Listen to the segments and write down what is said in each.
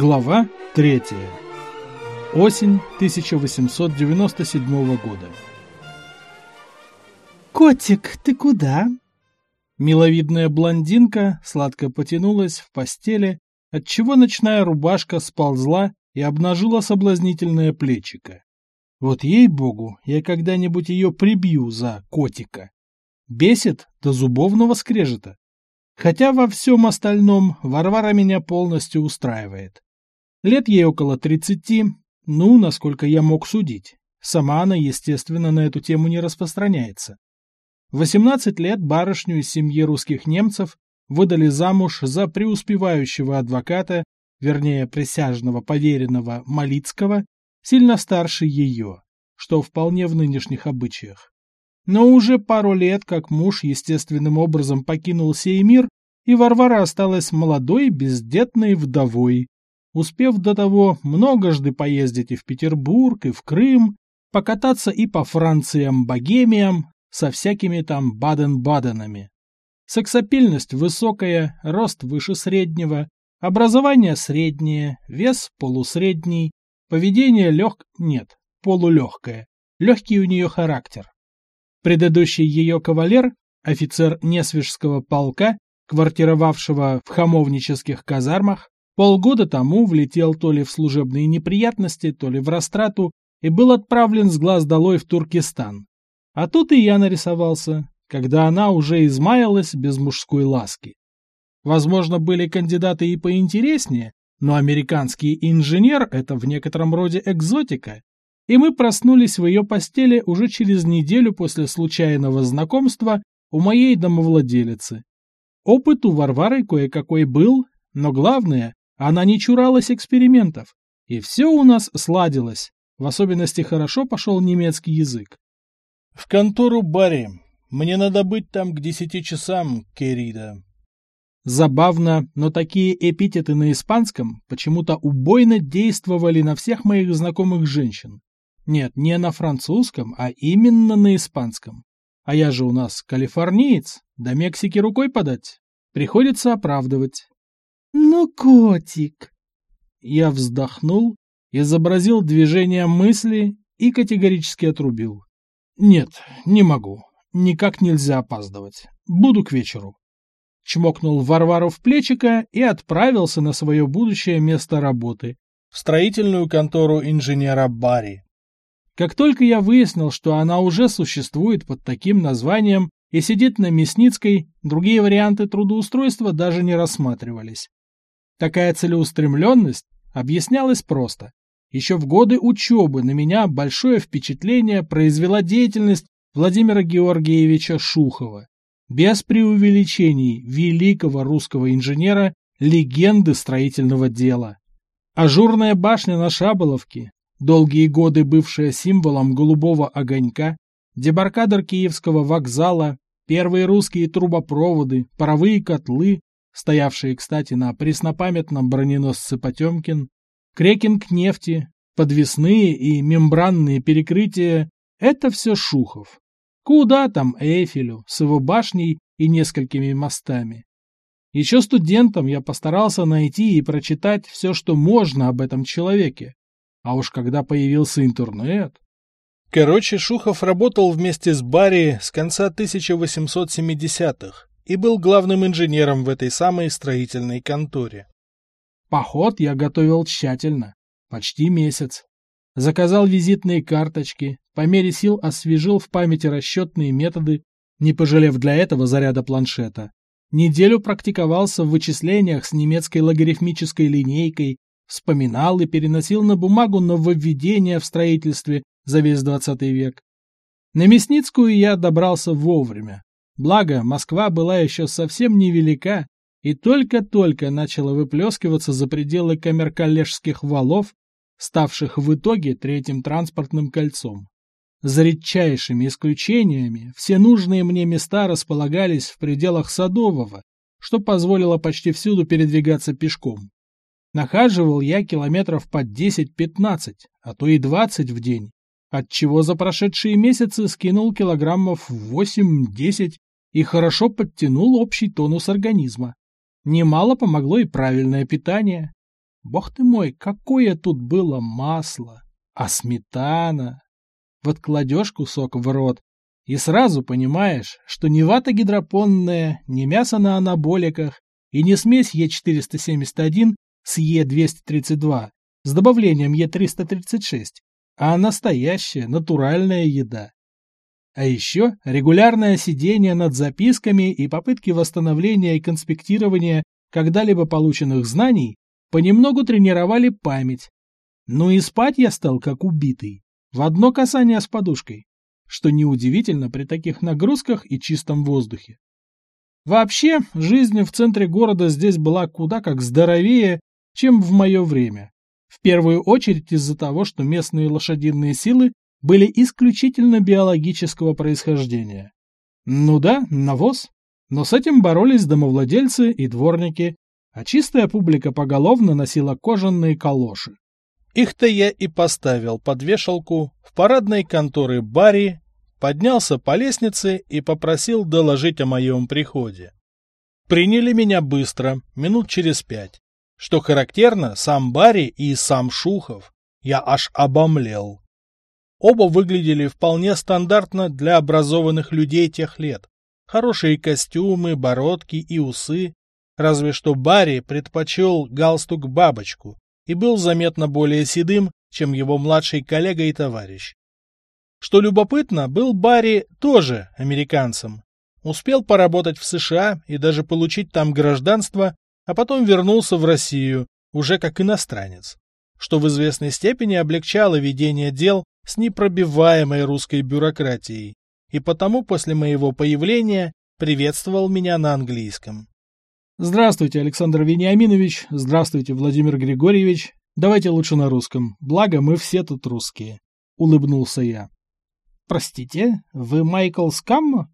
Глава 3. Осень 1897 года. «Котик, ты куда?» Миловидная блондинка сладко потянулась в постели, отчего ночная рубашка сползла и обнажила соблазнительное плечико. Вот ей-богу, я когда-нибудь ее прибью за котика. Бесит до зубовного скрежета. Хотя во всем остальном Варвара меня полностью устраивает. Лет ей около тридцати, ну, насколько я мог судить. Сама она, естественно, на эту тему не распространяется. В 18 лет барышню из семьи русских немцев выдали замуж за преуспевающего адвоката, вернее, присяжного поверенного Малицкого, сильно старше ее, что вполне в нынешних обычаях. Но уже пару лет, как муж естественным образом покинул сей мир, и Варвара осталась молодой, бездетной вдовой, успев до того многожды поездить и в Петербург, и в Крым, покататься и по Франциям-богемиям со всякими там Баден-Баденами. Сексапильность высокая, рост выше среднего, образование среднее, вес полусредний, поведение лег... нет, полулегкое, легкий у нее характер. Предыдущий ее кавалер, офицер Несвежского полка, квартировавшего в хамовнических казармах, полгода тому влетел то ли в служебные неприятности, то ли в растрату и был отправлен с глаз долой в Туркестан. А тут и я нарисовался, когда она уже измаялась без мужской ласки. Возможно, были кандидаты и поинтереснее, но американский инженер – это в некотором роде экзотика, и мы проснулись в ее постели уже через неделю после случайного знакомства у моей домовладелицы. Опыт у Варвары кое-какой был, но главное, она не чуралась экспериментов, и все у нас сладилось, в особенности хорошо пошел немецкий язык. «В контору Барри. Мне надо быть там к десяти часам, Керида». Забавно, но такие эпитеты на испанском почему-то убойно действовали на всех моих знакомых женщин. Нет, не на французском, а именно на испанском. А я же у нас калифорниец, до Мексики рукой подать. Приходится оправдывать. «Ну, котик!» Я вздохнул, изобразил движение мысли и категорически отрубил. «Нет, не могу. Никак нельзя опаздывать. Буду к вечеру». Чмокнул Варвару в плечико и отправился на свое будущее место работы. В строительную контору инженера Барри. Как только я выяснил, что она уже существует под таким названием и сидит на Мясницкой, другие варианты трудоустройства даже не рассматривались. Такая целеустремленность объяснялась просто. Еще в годы учебы на меня большое впечатление произвела деятельность Владимира Георгиевича Шухова. Без преувеличений великого русского инженера, легенды строительного дела. Ажурная башня на Шаболовке, долгие годы бывшая символом голубого огонька, дебаркадер Киевского вокзала, первые русские трубопроводы, паровые котлы, стоявшие, кстати, на преснопамятном броненосце Потемкин, крекинг нефти, подвесные и мембранные перекрытия — это все Шухов. Куда там Эйфелю с его башней и несколькими мостами? Еще студентом я постарался найти и прочитать все, что можно об этом человеке. А уж когда появился интернет... Короче, Шухов работал вместе с Барри с конца 1870-х и был главным инженером в этой самой строительной конторе. Поход я готовил тщательно, почти месяц. Заказал визитные карточки, по мере сил освежил в памяти расчетные методы, не пожалев для этого заряда планшета. Неделю практиковался в вычислениях с немецкой логарифмической линейкой, вспоминал и переносил на бумагу нововведения в строительстве за весь двадцатый век. На Мясницкую я добрался вовремя. Благо, Москва была еще совсем невелика и только-только начала выплескиваться за пределы камерколлежских валов, ставших в итоге третьим транспортным кольцом. За редчайшими исключениями все нужные мне места располагались в пределах Садового, что позволило почти всюду передвигаться пешком. Нахаживал я километров по 10-15, а то и 20 в день, отчего за прошедшие месяцы скинул килограммов 8-10 и хорошо подтянул общий тонус организма. Немало помогло и правильное питание. Бог ты мой, какое тут было масло! А сметана! Вот кладешь кусок в рот, и сразу понимаешь, что не вата гидропонная, не мясо на анаболиках и не смесь Е471 с Е232 с добавлением Е336, а настоящая натуральная еда. А еще регулярное сидение над записками и попытки восстановления и конспектирования когда-либо полученных знаний понемногу тренировали память. Ну и спать я стал как убитый, в одно касание с подушкой, что неудивительно при таких нагрузках и чистом воздухе. Вообще, жизнь в центре города здесь была куда как здоровее, чем в мое время. В первую очередь из-за того, что местные лошадиные силы были исключительно биологического происхождения. Ну да, навоз. Но с этим боролись домовладельцы и дворники, а чистая публика поголовно носила кожаные калоши. Их-то я и поставил под вешалку в парадной конторы Барри, поднялся по лестнице и попросил доложить о моем приходе. Приняли меня быстро, минут через пять. Что характерно, сам Барри и сам Шухов. Я аж обомлел. Оба выглядели вполне стандартно для образованных людей тех лет. Хорошие костюмы, бородки и усы. Разве что Барри предпочел галстук-бабочку и был заметно более седым, чем его младший коллега и товарищ. Что любопытно, был Барри тоже американцем. Успел поработать в США и даже получить там гражданство, а потом вернулся в Россию, уже как иностранец, что в известной степени облегчало ведение дел с непробиваемой русской бюрократией, и потому после моего появления приветствовал меня на английском. Здравствуйте, Александр Вениаминович, здравствуйте, Владимир Григорьевич. Давайте лучше на русском, благо мы все тут русские, улыбнулся я. Простите, вы Майкл Скаммо?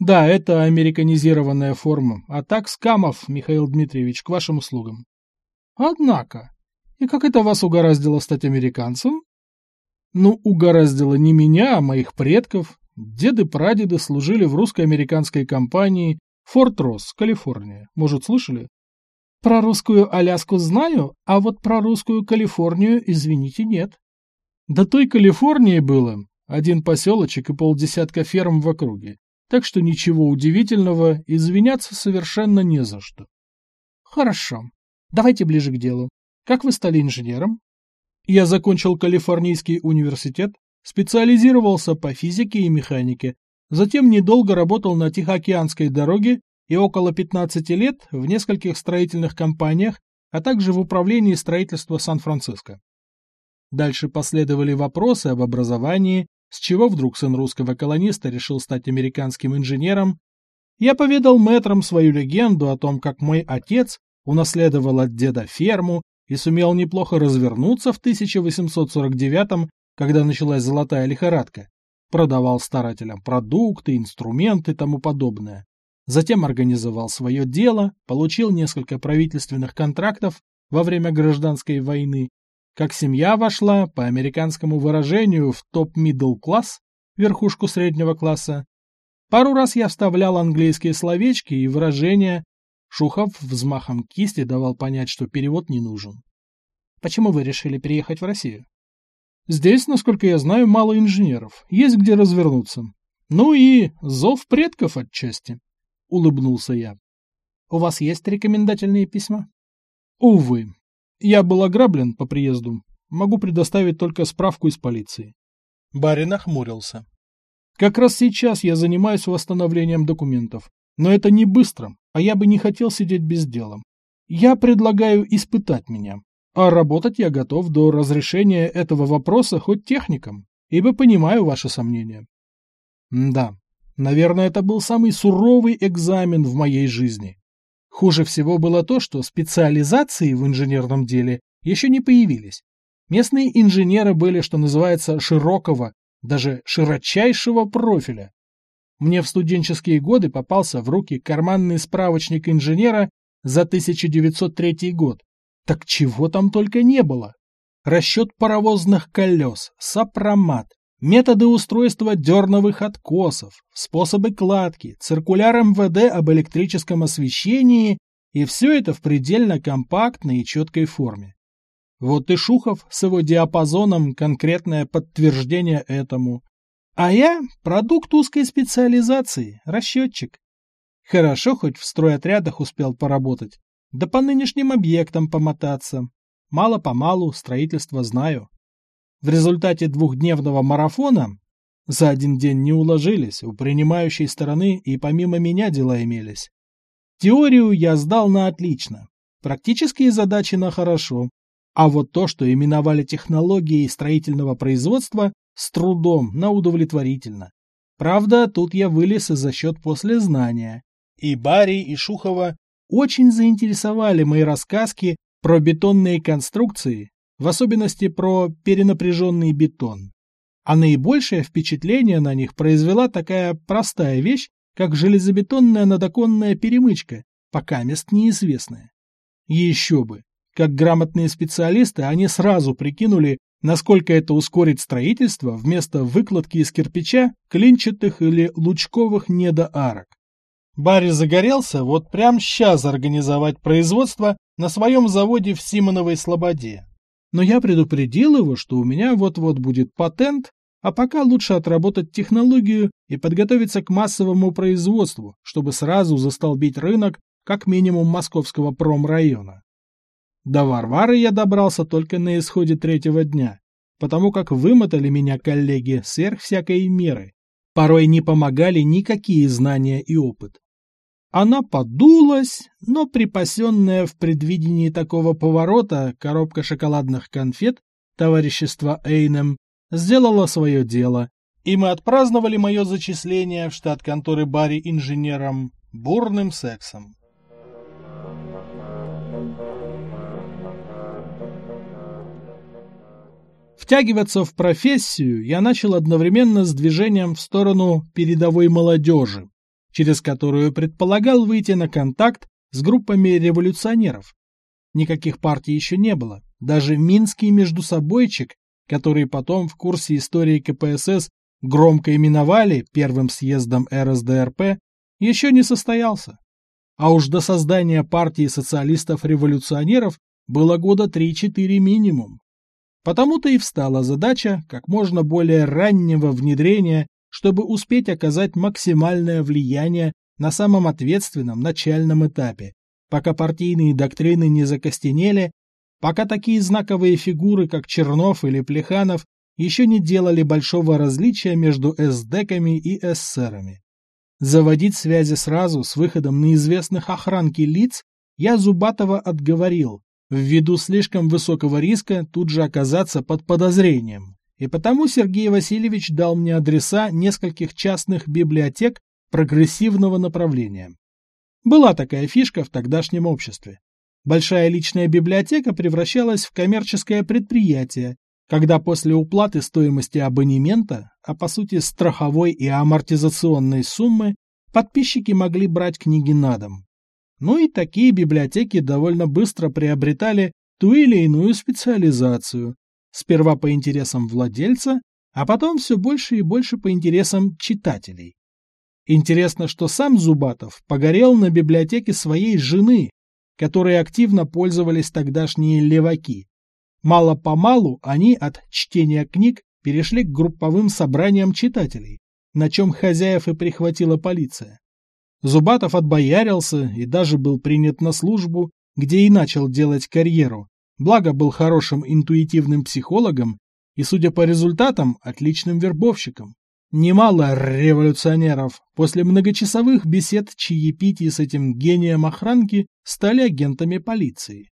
Да, это американизированная форма, а так Скамов, Михаил Дмитриевич, к вашим услугам. Однако, и как это вас угораздило стать американцем? Ну, угораздило не меня, а моих предков. Деды-прадеды служили в русско-американской компании «Форт Росс», Калифорния. Может, слышали? Про русскую Аляску знаю, а вот про русскую Калифорнию, извините, нет. До той Калифорнии было один поселочек и полдесятка ферм в округе, так что ничего удивительного, извиняться совершенно не за что. Хорошо, давайте ближе к делу. Как вы стали инженером? Я закончил Калифорнийский университет, специализировался по физике и механике, затем недолго работал на Тихоокеанской дороге и около 15 лет в нескольких строительных компаниях, а также в управлении строительства Сан-Франциско. Дальше последовали вопросы об образовании, с чего вдруг сын русского колониста решил стать американским инженером. Я поведал мэтрам свою легенду о том, как мой отец унаследовал от деда ферму и сумел неплохо развернуться в 1849 когда началась золотая лихорадка. Продавал старателям продукты, инструменты и тому подобное. Затем организовал свое дело, получил несколько правительственных контрактов во время гражданской войны. Как семья вошла, по американскому выражению, в top-middle class, верхушку среднего класса. Пару раз я вставлял английские словечки и выражения, Шухов взмахом кисти давал понять, что перевод не нужен. Почему вы решили переехать в Россию? Здесь, насколько я знаю, мало инженеров. Есть где развернуться. Ну и зов предков отчасти. Улыбнулся я. У вас есть рекомендательные письма? Увы. Я был ограблен по приезду. Могу предоставить только справку из полиции. Барин нахмурился. Как раз сейчас я занимаюсь восстановлением документов. Но это не быстро а я бы не хотел сидеть без дела. Я предлагаю испытать меня. А работать я готов до разрешения этого вопроса хоть техником, ибо понимаю ваши сомнения. да, наверное, это был самый суровый экзамен в моей жизни. Хуже всего было то, что специализации в инженерном деле еще не появились. Местные инженеры были, что называется, широкого, даже широчайшего профиля. Мне в студенческие годы попался в руки карманный справочник инженера за 1903 год. Так чего там только не было? Расчет паровозных колес, сопромат, методы устройства дерновых откосов, способы кладки, циркуляр МВД об электрическом освещении И все это в предельно компактной и четкой форме. Вот и Шухов с его диапазоном конкретное подтверждение этому. А я – продукт узкой специализации, расчетчик. Хорошо, хоть в стройотрядах успел поработать, да по нынешним объектам помотаться. Мало-помалу строительство знаю. В результате двухдневного марафона за один день не уложились, у принимающей стороны и помимо меня дела имелись. Теорию я сдал на отлично, практические задачи на хорошо, а вот то, что именовали технологией строительного производства, с трудом, на удовлетворительно. Правда, тут я вылез за счет послезнания. И Барри, и Шухова очень заинтересовали мои рассказки про бетонные конструкции, в особенности про перенапряженный бетон. А наибольшее впечатление на них произвела такая простая вещь, как железобетонная надоконная перемычка, пока мест неизвестная. Еще бы, как грамотные специалисты, они сразу прикинули, насколько это ускорит строительство вместо выкладки из кирпича клинчатых или лучковых недоарок. Барри загорелся вот прям сейчас организовать производство на своем заводе в Симоновой Слободе. Но я предупредил его, что у меня вот-вот будет патент, а пока лучше отработать технологию и подготовиться к массовому производству, чтобы сразу застолбить рынок как минимум московского промрайона. До Варвары я добрался только на исходе третьего дня, потому как вымотали меня коллеги сверх всякой меры. Порой не помогали никакие знания и опыт. Она подулась, но припасенная в предвидении такого поворота коробка шоколадных конфет товарищества Эйнем сделала свое дело, и мы отпраздновали мое зачисление в штат конторы Барри инженером бурным сексом. Втягиваться в профессию я начал одновременно с движением в сторону передовой молодежи, через которую предполагал выйти на контакт с группами революционеров. Никаких партий еще не было, даже Минский междусобойчик который потом в курсе истории КПСС громко именовали первым съездом РСДРП, еще не состоялся. А уж до создания партии социалистов-революционеров было года 3-4 минимум. Потому-то и встала задача как можно более раннего внедрения, чтобы успеть оказать максимальное влияние на самом ответственном начальном этапе, пока партийные доктрины не закостенели пока такие знаковые фигуры, как Чернов или Плеханов, еще не делали большого различия между эсдеками и эсерами. Заводить связи сразу с выходом на известных охранки лиц я Зубатова отговорил, ввиду слишком высокого риска тут же оказаться под подозрением. И потому Сергей Васильевич дал мне адреса нескольких частных библиотек прогрессивного направления. Была такая фишка в тогдашнем обществе. Большая личная библиотека превращалась в коммерческое предприятие, когда после уплаты стоимости абонемента, а по сути страховой и амортизационной суммы, подписчики могли брать книги на дом. Ну и такие библиотеки довольно быстро приобретали ту или иную специализацию, сперва по интересам владельца, а потом все больше и больше по интересам читателей. Интересно, что сам Зубатов погорел на библиотеке своей жены, которой активно пользовались тогдашние леваки. Мало-помалу они от чтения книг перешли к групповым собраниям читателей, на чем хозяев и прихватила полиция. Зубатов отбоярился и даже был принят на службу, где и начал делать карьеру, благо был хорошим интуитивным психологом и, судя по результатам, отличным вербовщиком. Немало революционеров после многочасовых бесед чаепитий с этим гением охранки стали агентами полиции.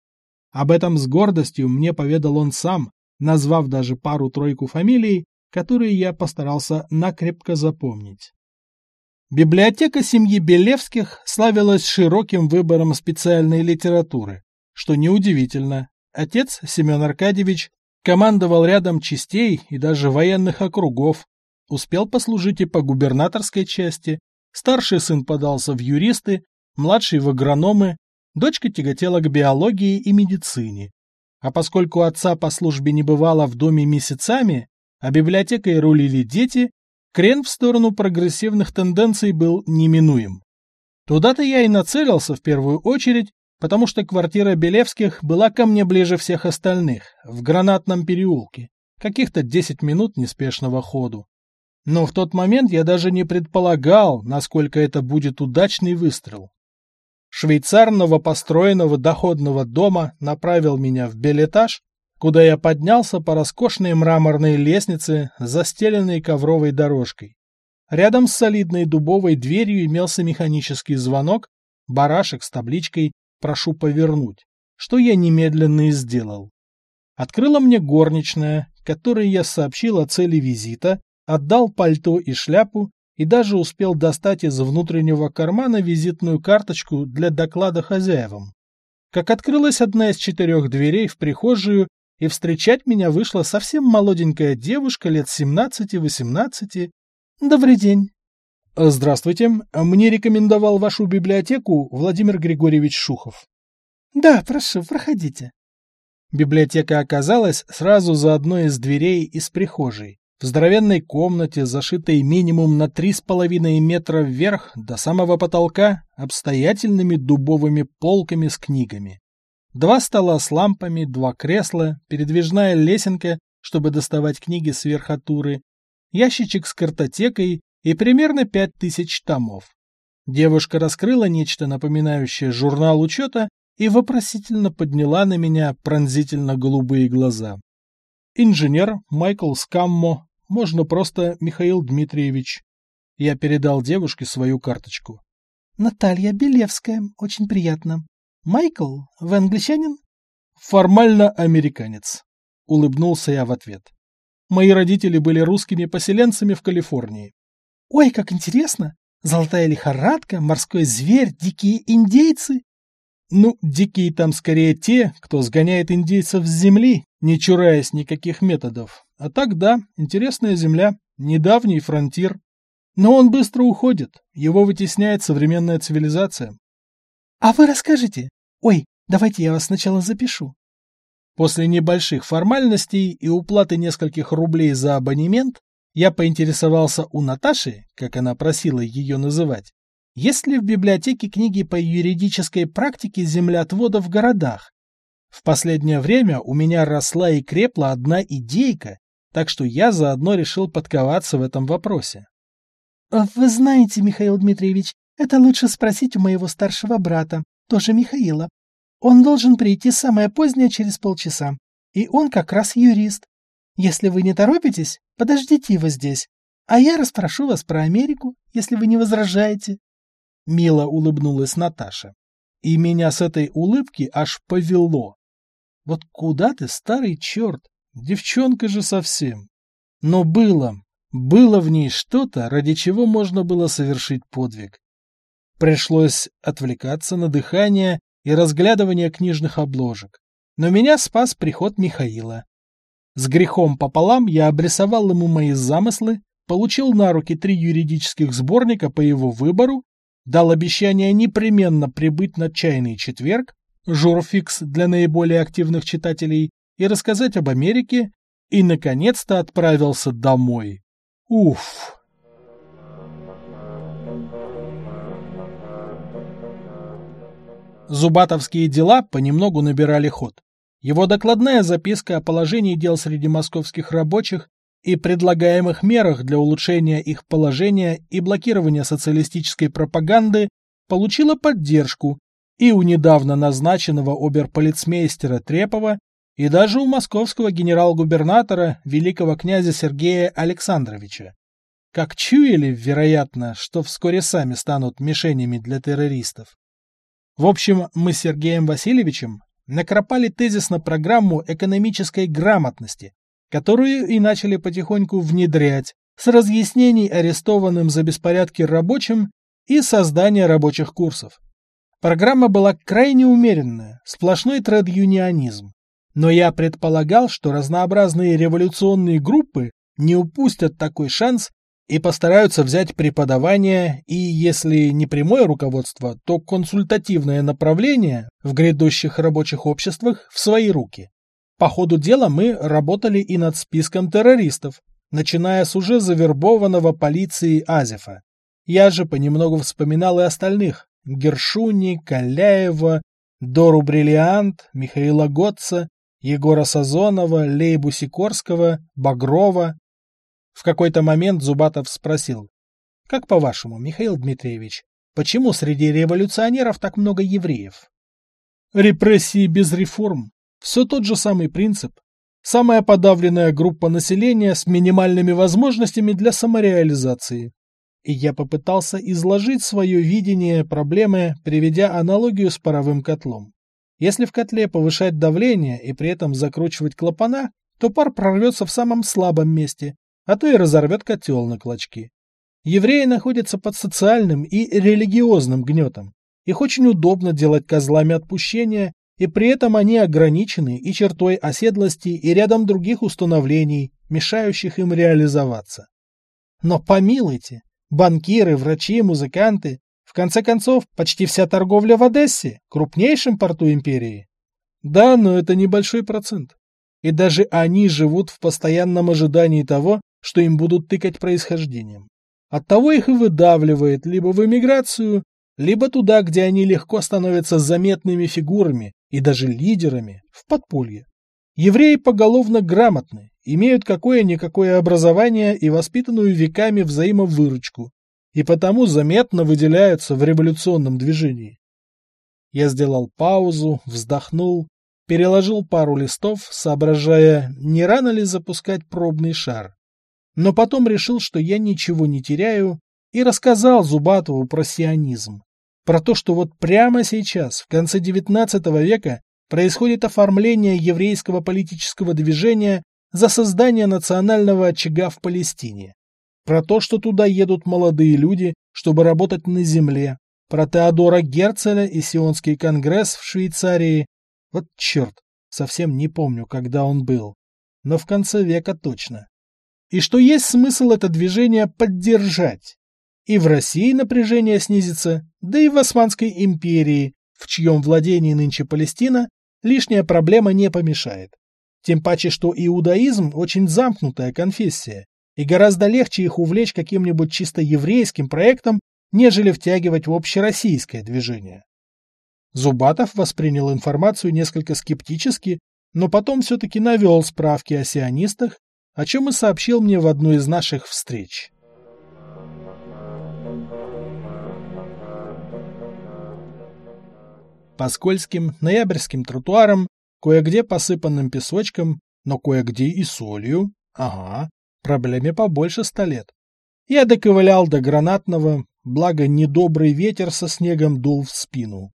Об этом с гордостью мне поведал он сам, назвав даже пару-тройку фамилий, которые я постарался накрепко запомнить. Библиотека семьи Белевских славилась широким выбором специальной литературы, что неудивительно. Отец, Семен Аркадьевич, командовал рядом частей и даже военных округов, Успел послужить и по губернаторской части, старший сын подался в юристы, младший в агрономы, дочка тяготела к биологии и медицине. А поскольку отца по службе не бывало в доме месяцами, а библиотекой рулили дети, крен в сторону прогрессивных тенденций был неминуем. Туда-то я и нацелился в первую очередь, потому что квартира Белевских была ко мне ближе всех остальных, в Гранатном переулке, каких-то 10 минут неспешного ходу. Но в тот момент я даже не предполагал, насколько это будет удачный выстрел. Швейцар новопостроенного доходного дома направил меня в белетаж, куда я поднялся по роскошной мраморной лестнице, застеленной ковровой дорожкой. Рядом с солидной дубовой дверью имелся механический звонок, барашек с табличкой «Прошу повернуть», что я немедленно и сделал. Открыла мне горничная, которой я сообщил о цели визита, отдал пальто и шляпу и даже успел достать из внутреннего кармана визитную карточку для доклада хозяевам. Как открылась одна из четырех дверей в прихожую, и встречать меня вышла совсем молоденькая девушка лет 17-18. Добрый день. Здравствуйте. Мне рекомендовал вашу библиотеку Владимир Григорьевич Шухов. Да, прошу, проходите. Библиотека оказалась сразу за одной из дверей из прихожей. В здоровенной комнате, зашитой минимум на три с половиной метра вверх до самого потолка, обстоятельными дубовыми полками с книгами. Два стола с лампами, два кресла, передвижная лесенка, чтобы доставать книги с верхотуры, ящичек с картотекой и примерно пять тысяч томов. Девушка раскрыла нечто напоминающее журнал учета и вопросительно подняла на меня пронзительно голубые глаза. Инженер Майкл Скаммо, можно просто Михаил Дмитриевич. Я передал девушке свою карточку. Наталья Белевская, очень приятно. «Майкл, вы англичанин?» «Формально американец», — улыбнулся я в ответ. «Мои родители были русскими поселенцами в Калифорнии». «Ой, как интересно! Золотая лихорадка, морской зверь, дикие индейцы!» «Ну, дикие там скорее те, кто сгоняет индейцев с земли, не чураясь никаких методов. А так да, интересная земля, недавний фронтир. Но он быстро уходит, его вытесняет современная цивилизация». «А вы расскажите, Ой, давайте я вас сначала запишу. После небольших формальностей и уплаты нескольких рублей за абонемент я поинтересовался у Наташи, как она просила ее называть, есть ли в библиотеке книги по юридической практике землеотвода в городах. В последнее время у меня росла и крепла одна идейка, так что я заодно решил подковаться в этом вопросе. «Вы знаете, Михаил Дмитриевич, это лучше спросить у моего старшего брата, тоже Михаила. Он должен прийти самое позднее через полчаса. И он как раз юрист. Если вы не торопитесь, подождите его здесь. А я расспрошу вас про Америку, если вы не возражаете. Мило улыбнулась Наташа. И меня с этой улыбки аж повело. Вот куда ты, старый черт? Девчонка же совсем. Но было, было в ней что-то, ради чего можно было совершить подвиг. Пришлось отвлекаться на дыхание и разглядывание книжных обложек. Но меня спас приход Михаила. С грехом пополам я обрисовал ему мои замыслы, получил на руки три юридических сборника по его выбору, дал обещание непременно прибыть на чайный четверг, журфикс для наиболее активных читателей, и рассказать об Америке, и, наконец-то, отправился домой. Уф! Зубатовские дела понемногу набирали ход. Его докладная записка о положении дел среди московских рабочих и предлагаемых мерах для улучшения их положения и блокирования социалистической пропаганды получила поддержку и у недавно назначенного оберполицмейстера Трепова, и даже у московского генерал-губернатора великого князя Сергея Александровича. Как чуяли, вероятно, что вскоре сами станут мишенями для террористов. В общем, мы с Сергеем Васильевичем накропали тезисно программу экономической грамотности, которую и начали потихоньку внедрять с разъяснений арестованным за беспорядки рабочим и создания рабочих курсов. Программа была крайне умеренная, сплошной тред-юнионизм. Но я предполагал, что разнообразные революционные группы не упустят такой шанс и постараются взять преподавание и, если не прямое руководство, то консультативное направление в грядущих рабочих обществах в свои руки. По ходу дела мы работали и над списком террористов, начиная с уже завербованного полицией Азефа. Я же понемногу вспоминал и остальных – Гершуни, Каляева, Дору Бриллиант, Михаила Готца, Егора Сазонова, Лейбу Сикорского, Багрова. В какой-то момент Зубатов спросил, «Как по-вашему, Михаил Дмитриевич, почему среди революционеров так много евреев?» Репрессии без реформ. Все тот же самый принцип. Самая подавленная группа населения с минимальными возможностями для самореализации. И я попытался изложить свое видение проблемы, приведя аналогию с паровым котлом. Если в котле повышать давление и при этом закручивать клапана, то пар прорвется в самом слабом месте, а то и разорвет котел на клочки. Евреи находятся под социальным и религиозным гнетом. Их очень удобно делать козлами отпущения, и при этом они ограничены и чертой оседлости, и рядом других установлений, мешающих им реализоваться. Но помилуйте, банкиры, врачи, музыканты, в конце концов, почти вся торговля в Одессе, крупнейшем порту империи. Да, но это небольшой процент. И даже они живут в постоянном ожидании того, что им будут тыкать происхождением. Оттого их и выдавливает либо в эмиграцию, либо туда, где они легко становятся заметными фигурами и даже лидерами, в подполье. Евреи поголовно грамотны, имеют какое-никакое образование и воспитанную веками взаимовыручку, и потому заметно выделяются в революционном движении. Я сделал паузу, вздохнул, переложил пару листов, соображая, не рано ли запускать пробный шар. Но потом решил, что я ничего не теряю, и рассказал Зубатову про сионизм. Про то, что вот прямо сейчас, в конце XIX века, происходит оформление еврейского политического движения за создание национального очага в Палестине. Про то, что туда едут молодые люди, чтобы работать на земле. Про Теодора Герцеля и Сионский конгресс в Швейцарии. Вот черт, совсем не помню, когда он был. Но в конце века точно. И что есть смысл это движение поддержать. И в России напряжение снизится, да и в Османской империи, в чьем владении нынче Палестина, лишняя проблема не помешает. Тем паче, что иудаизм очень замкнутая конфессия, и гораздо легче их увлечь каким-нибудь чисто еврейским проектом, нежели втягивать в общероссийское движение. Зубатов воспринял информацию несколько скептически, но потом все-таки навел справки о сионистах, о чем и сообщил мне в одну из наших встреч. По скользким ноябрьским тротуарам, кое-где посыпанным песочком, но кое-где и солью, ага, проблеме побольше ста лет. Я доковылял до гранатного, благо недобрый ветер со снегом дул в спину.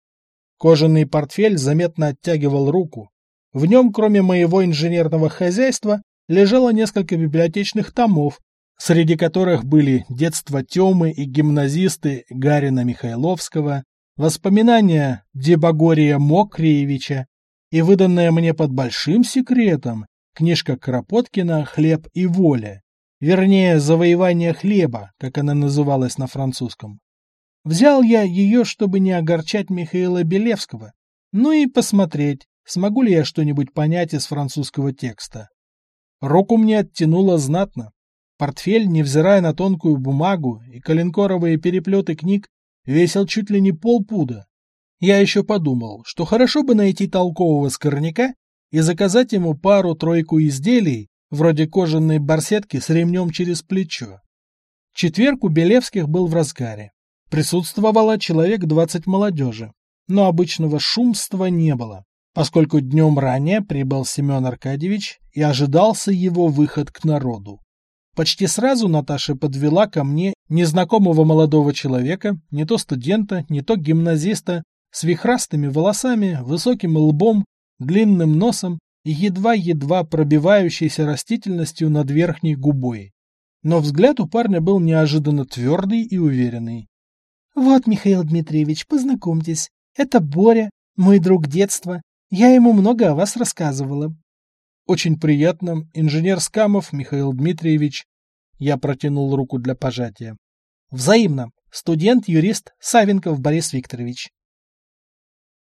Кожаный портфель заметно оттягивал руку. В нем, кроме моего инженерного хозяйства, лежало несколько библиотечных томов, среди которых были «Детство Темы» и гимназисты Гарина Михайловского, воспоминания Дебогория Мокриевича и выданная мне под большим секретом книжка Кропоткина «Хлеб и воля», вернее, «Завоевание хлеба», как она называлась на французском. Взял я ее, чтобы не огорчать Михаила Белевского, ну и посмотреть, смогу ли я что-нибудь понять из французского текста. Руку мне оттянуло знатно. Портфель, невзирая на тонкую бумагу и коленкоровые переплеты книг, весил чуть ли не полпуда. Я еще подумал, что хорошо бы найти толкового скорняка и заказать ему пару-тройку изделий, вроде кожаной барсетки с ремнем через плечо. Четверг у Белевских был в разгаре. Присутствовало человек двадцать молодежи, но обычного шумства не было, поскольку днем ранее прибыл Семен Аркадьевич и ожидался его выход к народу. Почти сразу Наташа подвела ко мне незнакомого молодого человека, не то студента, не то гимназиста, с вихрастыми волосами, высоким лбом, длинным носом и едва-едва пробивающейся растительностью над верхней губой. Но взгляд у парня был неожиданно твердый и уверенный. «Вот, Михаил Дмитриевич, познакомьтесь. Это Боря, мой друг детства. Я ему много о вас рассказывала. Очень приятно, инженер Скамов Михаил Дмитриевич. Я протянул руку для пожатия. Взаимно. Студент-юрист Савенков Борис Викторович.